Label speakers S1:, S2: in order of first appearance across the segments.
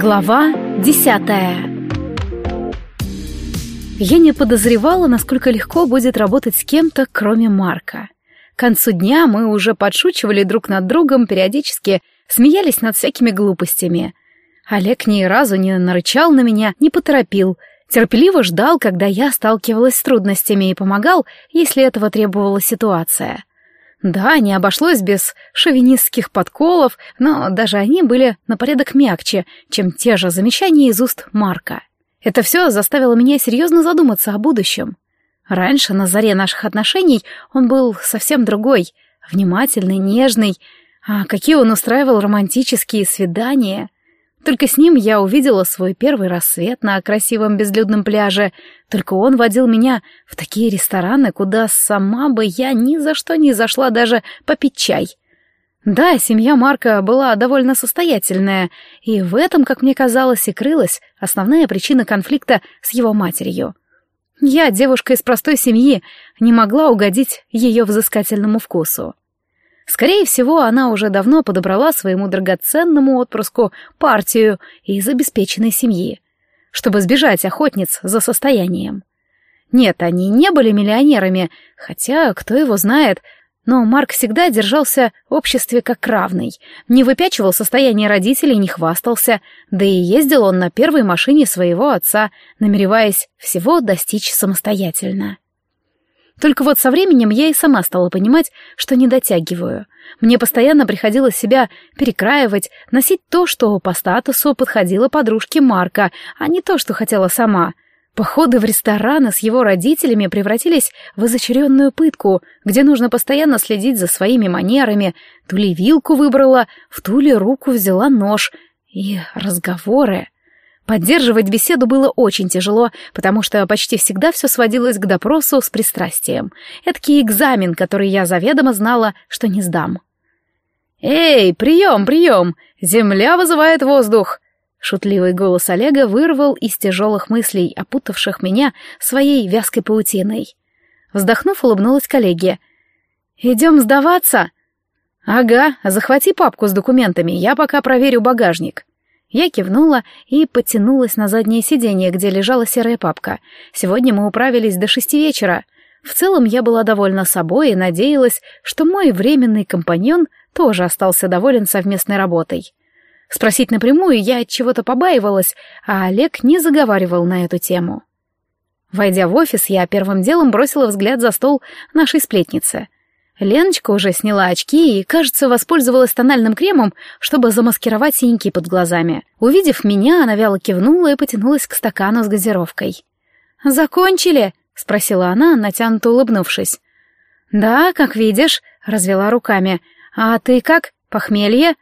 S1: Глава десятая Я не подозревала, насколько легко будет работать с кем-то, кроме Марка. К концу дня мы уже подшучивали друг над другом, периодически смеялись над всякими глупостями. Олег ни разу не нарычал на меня, не поторопил, терпеливо ждал, когда я сталкивалась с трудностями и помогал, если этого требовала ситуация. Да, не обошлось без шовинистских подколов, но даже они были на порядок мягче, чем те же замечания из уст Марка. Это все заставило меня серьезно задуматься о будущем. Раньше, на заре наших отношений, он был совсем другой, внимательный, нежный. А какие он устраивал романтические свидания — только с ним я увидела свой первый рассвет на красивом безлюдном пляже. Только он водил меня в такие рестораны, куда сама бы я ни за что не зашла даже попить чай. Да, семья Марка была довольно состоятельная, и в этом, как мне казалось, и крылась основная причина конфликта с его матерью. Я, девушка из простой семьи, не могла угодить ее взыскательному вкусу. Скорее всего, она уже давно подобрала своему драгоценному отпрыску партию из обеспеченной семьи, чтобы сбежать охотниц за состоянием. Нет, они не были миллионерами, хотя кто его знает, но Марк всегда держался в обществе как равный, не выпячивал состояние родителей, не хвастался, да и ездил он на первой машине своего отца, намереваясь всего достичь самостоятельно. Только вот со временем я и сама стала понимать, что не дотягиваю. Мне постоянно приходилось себя перекраивать, носить то, что по статусу подходило подружке Марка, а не то, что хотела сама. Походы в рестораны с его родителями превратились в изощренную пытку, где нужно постоянно следить за своими манерами. То ли вилку выбрала, в ту ли руку взяла нож. И разговоры. Поддерживать беседу было очень тяжело, потому что почти всегда все сводилось к допросу с пристрастием. Эдакий экзамен, который я заведомо знала, что не сдам. «Эй, прием, прием! Земля вызывает воздух!» Шутливый голос Олега вырвал из тяжелых мыслей, опутавших меня своей вязкой паутиной. Вздохнув, улыбнулась коллеге. «Идем сдаваться?» «Ага, захвати папку с документами, я пока проверю багажник». Я кивнула и подтянулась на заднее сиденье, где лежала серая папка. Сегодня мы управились до шести вечера. В целом я была довольна собой и надеялась, что мой временный компаньон тоже остался доволен совместной работой. Спросить напрямую я от чего-то побаивалась, а Олег не заговаривал на эту тему. Войдя в офис, я первым делом бросила взгляд за стол нашей сплетницы — Леночка уже сняла очки и, кажется, воспользовалась тональным кремом, чтобы замаскировать синяки под глазами. Увидев меня, она вяло кивнула и потянулась к стакану с газировкой. «Закончили?» — спросила она, натянуто улыбнувшись. «Да, как видишь», — развела руками. «А ты как? Похмелье?»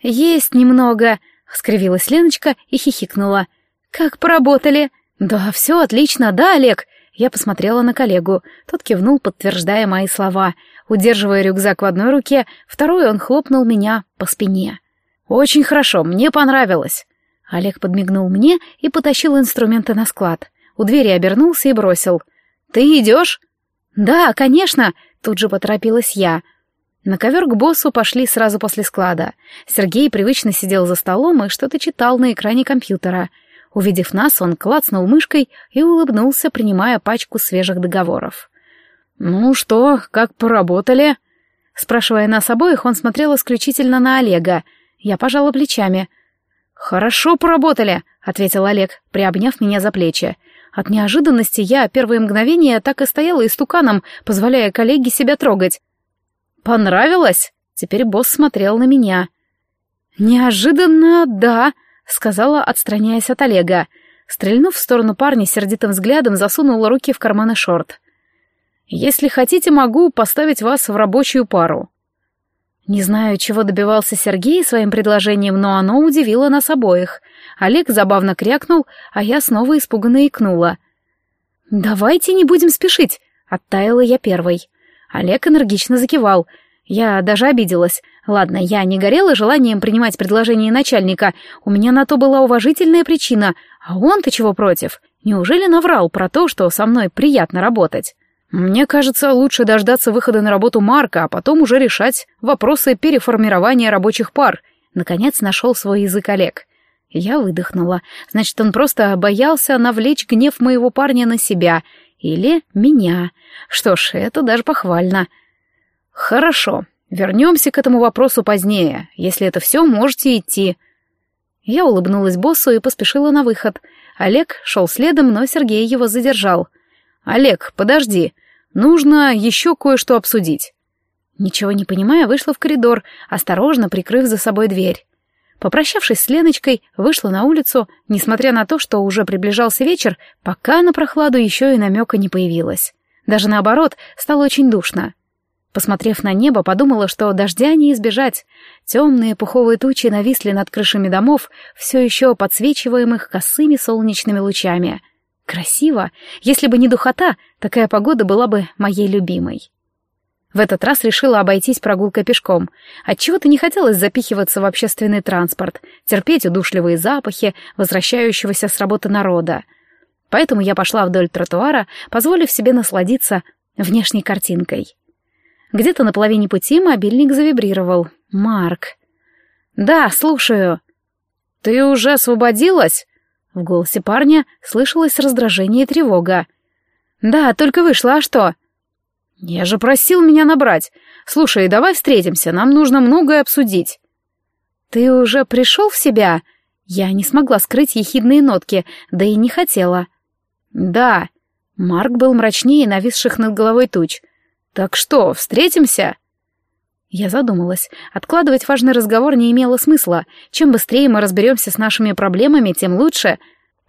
S1: «Есть немного», — скривилась Леночка и хихикнула. «Как поработали?» «Да, все отлично, да, Олег?» Я посмотрела на коллегу. Тот кивнул, подтверждая мои слова — Удерживая рюкзак в одной руке, второй он хлопнул меня по спине. «Очень хорошо, мне понравилось». Олег подмигнул мне и потащил инструменты на склад. У двери обернулся и бросил. «Ты идешь?» «Да, конечно», — тут же поторопилась я. На ковер к боссу пошли сразу после склада. Сергей привычно сидел за столом и что-то читал на экране компьютера. Увидев нас, он клацнул мышкой и улыбнулся, принимая пачку свежих договоров. «Ну что, как поработали?» Спрашивая нас обоих, он смотрел исключительно на Олега. Я пожала плечами. «Хорошо поработали», — ответил Олег, приобняв меня за плечи. От неожиданности я первые мгновения так и стояла истуканом, позволяя коллеге себя трогать. «Понравилось?» Теперь босс смотрел на меня. «Неожиданно, да», — сказала, отстраняясь от Олега. Стрельнув в сторону парня сердитым взглядом, засунула руки в карманы шорт. Если хотите, могу поставить вас в рабочую пару». Не знаю, чего добивался Сергей своим предложением, но оно удивило нас обоих. Олег забавно крякнул, а я снова испуганно икнула. «Давайте не будем спешить», — оттаяла я первой. Олег энергично закивал. Я даже обиделась. Ладно, я не горела желанием принимать предложение начальника, у меня на то была уважительная причина, а он-то чего против? Неужели наврал про то, что со мной приятно работать? Мне кажется, лучше дождаться выхода на работу Марка, а потом уже решать вопросы переформирования рабочих пар. Наконец нашел свой язык Олег. Я выдохнула. Значит, он просто боялся навлечь гнев моего парня на себя. Или меня. Что ж, это даже похвально. Хорошо. Вернемся к этому вопросу позднее. Если это все, можете идти. Я улыбнулась боссу и поспешила на выход. Олег шел следом, но Сергей его задержал. «Олег, подожди. Нужно еще кое-что обсудить». Ничего не понимая, вышла в коридор, осторожно прикрыв за собой дверь. Попрощавшись с Леночкой, вышла на улицу, несмотря на то, что уже приближался вечер, пока на прохладу еще и намека не появилось. Даже наоборот, стало очень душно. Посмотрев на небо, подумала, что дождя не избежать. Темные пуховые тучи нависли над крышами домов, все еще подсвечиваемых косыми солнечными лучами. Красиво. Если бы не духота, такая погода была бы моей любимой. В этот раз решила обойтись прогулкой пешком. Отчего-то не хотелось запихиваться в общественный транспорт, терпеть удушливые запахи возвращающегося с работы народа. Поэтому я пошла вдоль тротуара, позволив себе насладиться внешней картинкой. Где-то на половине пути мобильник завибрировал. «Марк». «Да, слушаю». «Ты уже освободилась?» В голосе парня слышалось раздражение и тревога. «Да, только вышла, а что?» «Я же просил меня набрать. Слушай, давай встретимся, нам нужно многое обсудить». «Ты уже пришел в себя?» Я не смогла скрыть ехидные нотки, да и не хотела. «Да». Марк был мрачнее нависших над головой туч. «Так что, встретимся?» Я задумалась. Откладывать важный разговор не имело смысла. Чем быстрее мы разберемся с нашими проблемами, тем лучше.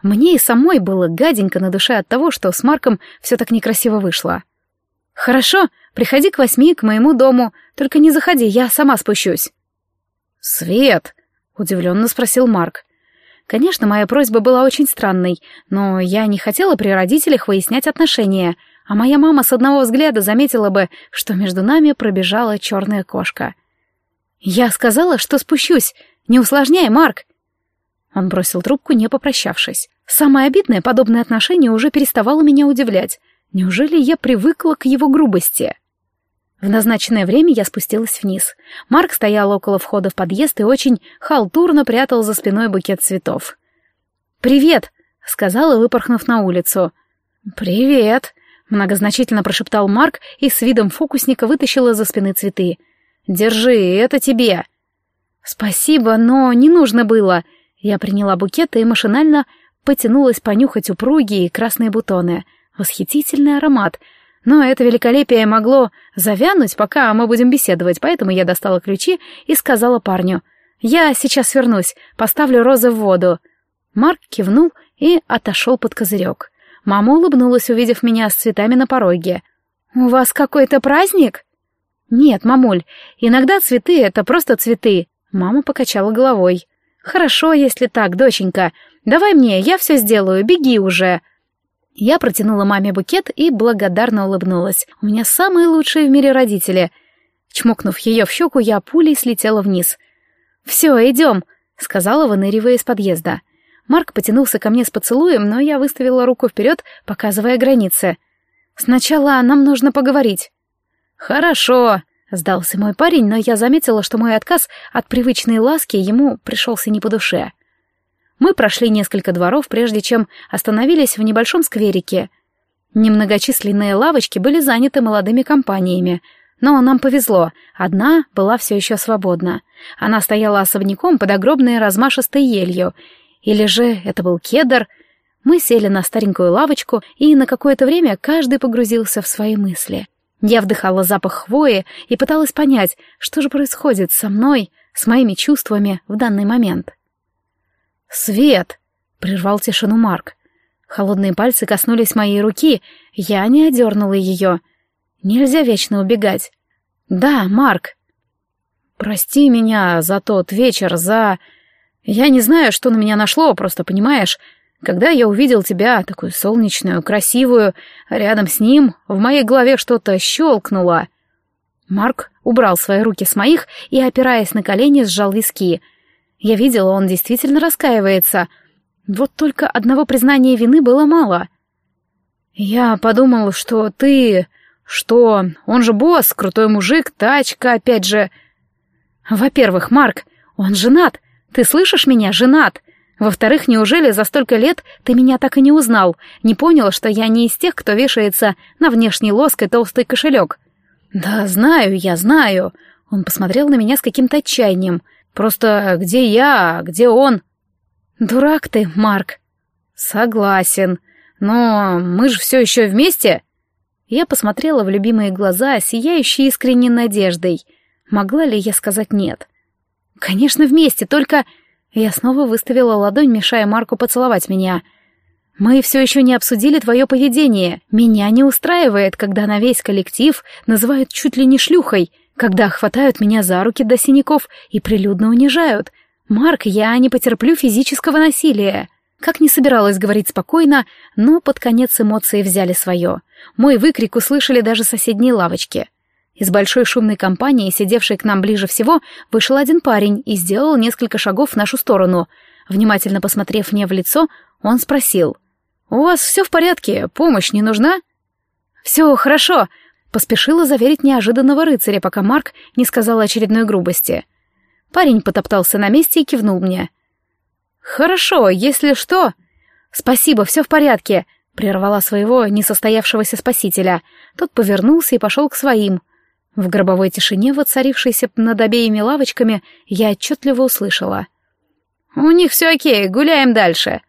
S1: Мне и самой было гаденько на душе от того, что с Марком все так некрасиво вышло. «Хорошо, приходи к восьми, к моему дому. Только не заходи, я сама спущусь». «Свет!» — удивленно спросил Марк. Конечно, моя просьба была очень странной, но я не хотела при родителях выяснять отношения — а моя мама с одного взгляда заметила бы, что между нами пробежала черная кошка. «Я сказала, что спущусь. Не усложняй, Марк!» Он бросил трубку, не попрощавшись. Самое обидное, подобное отношение уже переставало меня удивлять. Неужели я привыкла к его грубости? В назначенное время я спустилась вниз. Марк стоял около входа в подъезд и очень халтурно прятал за спиной букет цветов. «Привет!» — сказала, выпорхнув на улицу. «Привет!» Многозначительно прошептал Марк и с видом фокусника вытащил из-за спины цветы. «Держи, это тебе!» «Спасибо, но не нужно было!» Я приняла букет и машинально потянулась понюхать упругие красные бутоны. Восхитительный аромат. Но это великолепие могло завянуть, пока мы будем беседовать, поэтому я достала ключи и сказала парню. «Я сейчас вернусь, поставлю розы в воду». Марк кивнул и отошел под козырек. Мама улыбнулась, увидев меня с цветами на пороге. «У вас какой-то праздник?» «Нет, мамуль, иногда цветы — это просто цветы». Мама покачала головой. «Хорошо, если так, доченька. Давай мне, я все сделаю, беги уже». Я протянула маме букет и благодарно улыбнулась. У меня самые лучшие в мире родители. Чмокнув ее в щеку, я пулей слетела вниз. «Все, идем», — сказала, выныривая из подъезда. Марк потянулся ко мне с поцелуем, но я выставила руку вперед, показывая границы. «Сначала нам нужно поговорить». «Хорошо», — сдался мой парень, но я заметила, что мой отказ от привычной ласки ему пришелся не по душе. Мы прошли несколько дворов, прежде чем остановились в небольшом скверике. Немногочисленные лавочки были заняты молодыми компаниями, но нам повезло, одна была все еще свободна. Она стояла особняком под огромной размашистой елью, или же это был кедр? Мы сели на старенькую лавочку, и на какое-то время каждый погрузился в свои мысли. Я вдыхала запах хвои и пыталась понять, что же происходит со мной, с моими чувствами в данный момент. «Свет!» — прервал тишину Марк. Холодные пальцы коснулись моей руки, я не одернула ее. Нельзя вечно убегать. «Да, Марк!» «Прости меня за тот вечер, за...» Я не знаю, что на меня нашло, просто понимаешь, когда я увидел тебя, такую солнечную, красивую, рядом с ним в моей голове что-то щелкнуло. Марк убрал свои руки с моих и, опираясь на колени, сжал виски. Я видела, он действительно раскаивается. Вот только одного признания вины было мало. Я подумал, что ты... Что... Он же босс, крутой мужик, тачка, опять же... Во-первых, Марк, он женат, ты слышишь меня, женат? Во-вторых, неужели за столько лет ты меня так и не узнал, не понял, что я не из тех, кто вешается на внешний лоск и толстый кошелек? Да, знаю, я знаю. Он посмотрел на меня с каким-то отчаянием. Просто где я, где он? Дурак ты, Марк. Согласен. Но мы же все еще вместе. Я посмотрела в любимые глаза, сияющие искренней надеждой. Могла ли я сказать нет? Конечно, вместе, только... Я снова выставила ладонь, мешая Марку поцеловать меня. «Мы все еще не обсудили твое поведение. Меня не устраивает, когда на весь коллектив называют чуть ли не шлюхой, когда хватают меня за руки до синяков и прилюдно унижают. Марк, я не потерплю физического насилия». Как не собиралась говорить спокойно, но под конец эмоции взяли свое. Мой выкрик услышали даже соседние лавочки. Из большой шумной компании, сидевшей к нам ближе всего, вышел один парень и сделал несколько шагов в нашу сторону. Внимательно посмотрев мне в лицо, он спросил. «У вас все в порядке? Помощь не нужна?» «Все хорошо», — поспешила заверить неожиданного рыцаря, пока Марк не сказал очередной грубости. Парень потоптался на месте и кивнул мне. «Хорошо, если что...» «Спасибо, все в порядке», — прервала своего несостоявшегося спасителя. Тот повернулся и пошел к своим — в гробовой тишине, воцарившейся над обеими лавочками, я отчетливо услышала. «У них все окей, гуляем дальше».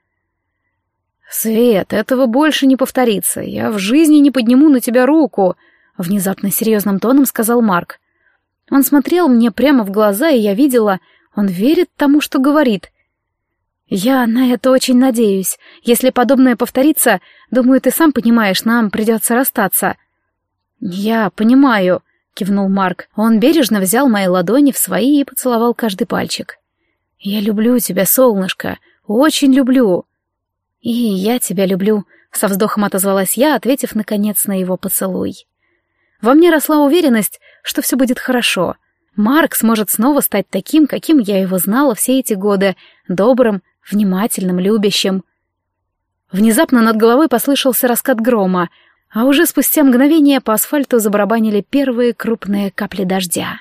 S1: «Свет, этого больше не повторится. Я в жизни не подниму на тебя руку», — внезапно серьезным тоном сказал Марк. Он смотрел мне прямо в глаза, и я видела, он верит тому, что говорит. «Я на это очень надеюсь. Если подобное повторится, думаю, ты сам понимаешь, нам придется расстаться». «Я понимаю», кивнул Марк. Он бережно взял мои ладони в свои и поцеловал каждый пальчик. «Я люблю тебя, солнышко, очень люблю». «И я тебя люблю», — со вздохом отозвалась я, ответив, наконец, на его поцелуй. Во мне росла уверенность, что все будет хорошо. Марк сможет снова стать таким, каким я его знала все эти годы, добрым, внимательным, любящим. Внезапно над головой послышался раскат грома, а уже спустя мгновение по асфальту забарабанили первые крупные капли дождя.